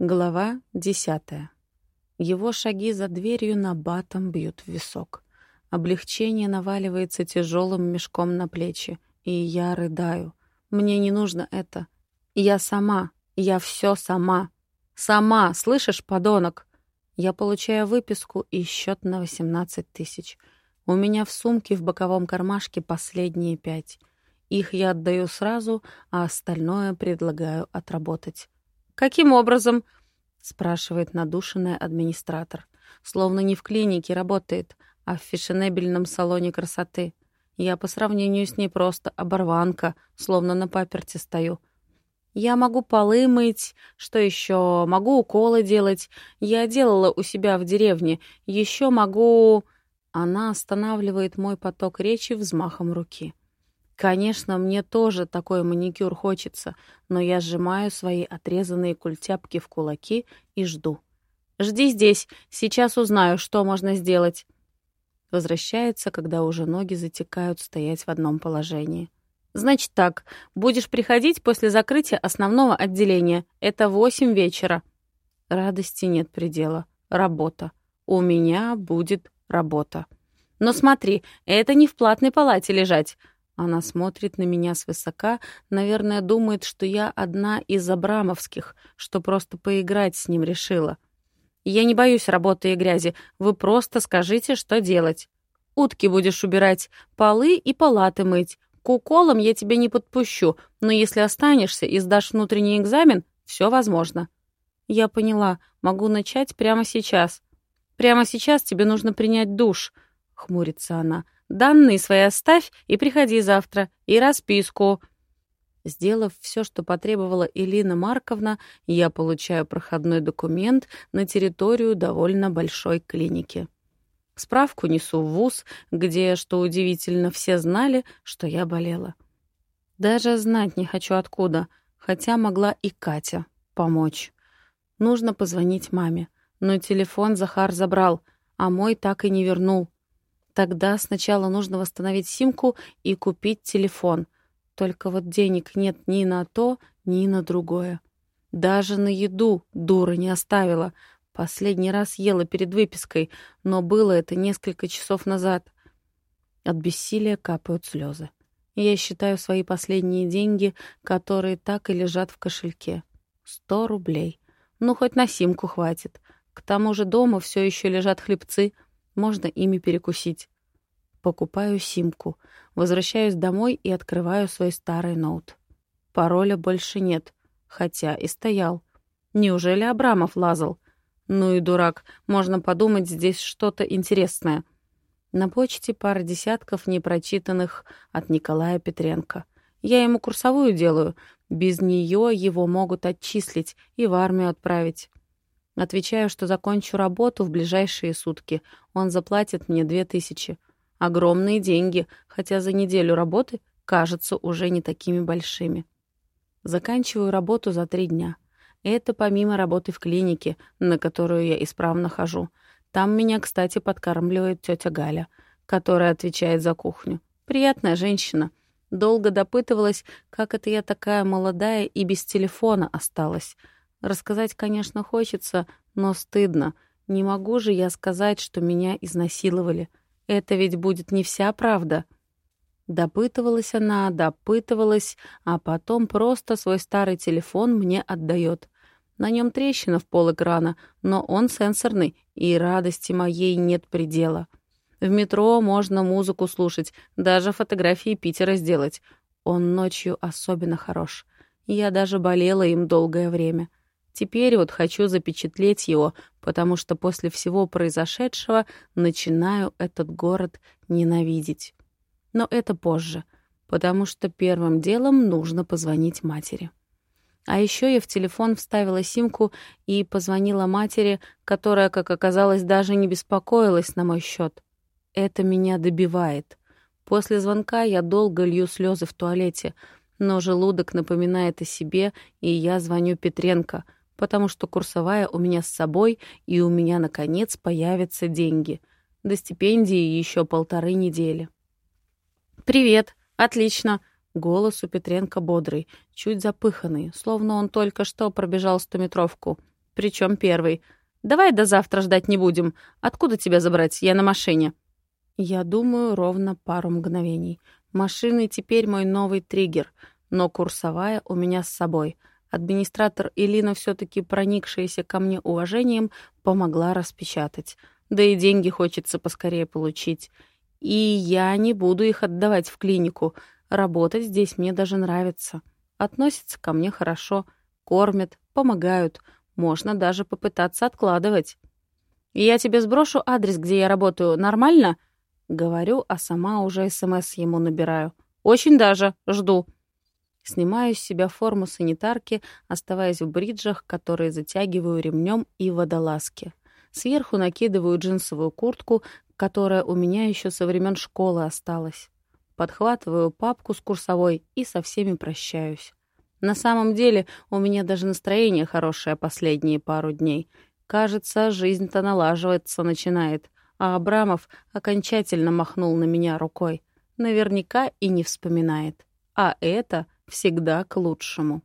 Глава десятая. Его шаги за дверью на батом бьют в висок. Облегчение наваливается тяжелым мешком на плечи, и я рыдаю. Мне не нужно это. Я сама. Я все сама. Сама, слышишь, подонок? Я получаю выписку и счет на 18 тысяч. У меня в сумке в боковом кармашке последние пять. Их я отдаю сразу, а остальное предлагаю отработать. «Каким образом?» — спрашивает надушенный администратор. Словно не в клинике работает, а в фешенебельном салоне красоты. Я по сравнению с ней просто оборванка, словно на паперте стою. Я могу полы мыть, что еще? Могу уколы делать. Я делала у себя в деревне. Еще могу... Она останавливает мой поток речи взмахом руки. Конечно, мне тоже такой маникюр хочется, но я сжимаю свои отрезанные культяпки в кулаки и жду. «Жди здесь, сейчас узнаю, что можно сделать». Возвращается, когда уже ноги затекают стоять в одном положении. «Значит так, будешь приходить после закрытия основного отделения. Это восемь вечера». Радости нет предела. Работа. У меня будет работа. Но смотри, это не в платной палате лежать. Она смотрит на меня свысока, наверное, думает, что я одна из абрамовских, что просто поиграть с ним решила. Я не боюсь работы и грязи, вы просто скажите, что делать. Утки будешь убирать, полы и палаты мыть. К уколам я тебя не подпущу, но если останешься и сдашь внутренний экзамен, все возможно. Я поняла, могу начать прямо сейчас. Прямо сейчас тебе нужно принять душ, хмурится она. Данные свои оставь и приходи завтра. И расписку». Сделав все, что потребовала Элина Марковна, я получаю проходной документ на территорию довольно большой клиники. Справку несу в ВУЗ, где, что удивительно, все знали, что я болела. Даже знать не хочу откуда, хотя могла и Катя помочь. Нужно позвонить маме, но телефон Захар забрал, а мой так и не вернул. Тогда сначала нужно восстановить симку и купить телефон. Только вот денег нет ни на то, ни на другое. Даже на еду дура не оставила. Последний раз ела перед выпиской, но было это несколько часов назад. От бессилия капают слезы. Я считаю свои последние деньги, которые так и лежат в кошельке. Сто рублей. Ну, хоть на симку хватит. К тому же дома все еще лежат хлебцы — можно ими перекусить. Покупаю симку, возвращаюсь домой и открываю свой старый ноут. Пароля больше нет, хотя и стоял. Неужели Абрамов лазал? Ну и дурак, можно подумать, здесь что-то интересное. На почте пара десятков непрочитанных от Николая Петренко. Я ему курсовую делаю. Без нее его могут отчислить и в армию отправить. Отвечаю, что закончу работу в ближайшие сутки. Он заплатит мне две тысячи. Огромные деньги, хотя за неделю работы кажутся уже не такими большими. Заканчиваю работу за три дня. Это помимо работы в клинике, на которую я исправно хожу. Там меня, кстати, подкармливает тетя Галя, которая отвечает за кухню. Приятная женщина. Долго допытывалась, как это я такая молодая и без телефона осталась — Рассказать, конечно, хочется, но стыдно. Не могу же я сказать, что меня изнасиловали. Это ведь будет не вся правда. Допытывалась она, допытывалась, а потом просто свой старый телефон мне отдает. На нем трещина в пол экрана, но он сенсорный, и радости моей нет предела. В метро можно музыку слушать, даже фотографии Питера сделать. Он ночью особенно хорош. Я даже болела им долгое время. Теперь вот хочу запечатлеть его, потому что после всего произошедшего начинаю этот город ненавидеть. Но это позже, потому что первым делом нужно позвонить матери. А еще я в телефон вставила симку и позвонила матери, которая, как оказалось, даже не беспокоилась на мой счет. Это меня добивает. После звонка я долго лью слезы в туалете, но желудок напоминает о себе, и я звоню Петренко — потому что курсовая у меня с собой, и у меня, наконец, появятся деньги. До стипендии еще полторы недели. «Привет! Отлично!» Голос у Петренко бодрый, чуть запыханный, словно он только что пробежал стометровку. Причем первый. Давай до завтра ждать не будем. Откуда тебя забрать? Я на машине. Я думаю ровно пару мгновений. Машины теперь мой новый триггер, но курсовая у меня с собой. Администратор Илина, все таки проникшаяся ко мне уважением, помогла распечатать. Да и деньги хочется поскорее получить. И я не буду их отдавать в клинику. Работать здесь мне даже нравится. Относятся ко мне хорошо, кормят, помогают. Можно даже попытаться откладывать. «Я тебе сброшу адрес, где я работаю. Нормально?» Говорю, а сама уже СМС ему набираю. «Очень даже. Жду». Снимаю с себя форму санитарки, оставаясь в бриджах, которые затягиваю ремнем и водолазке. Сверху накидываю джинсовую куртку, которая у меня еще со времен школы осталась. Подхватываю папку с курсовой и со всеми прощаюсь. На самом деле у меня даже настроение хорошее последние пару дней. Кажется, жизнь-то налаживаться начинает, а Абрамов окончательно махнул на меня рукой. Наверняка и не вспоминает. А это всегда к лучшему.